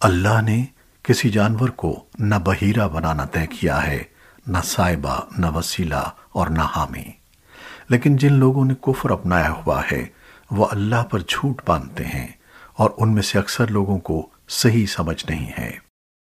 اللہ نے کسی جانور کو نہ بہیرہ بنانا طے کیا ہے، نہ سائبہ نہ وسیلہ اور نہ حامی۔ لیکن جن لوگوں نے کفر اپنایا ہوا ہے، وہ اللہ پر جھوٹ باندھتے ہیں اور ان میں سے اکثر لوگوں کو صحیح سمجھ نہیں ہے۔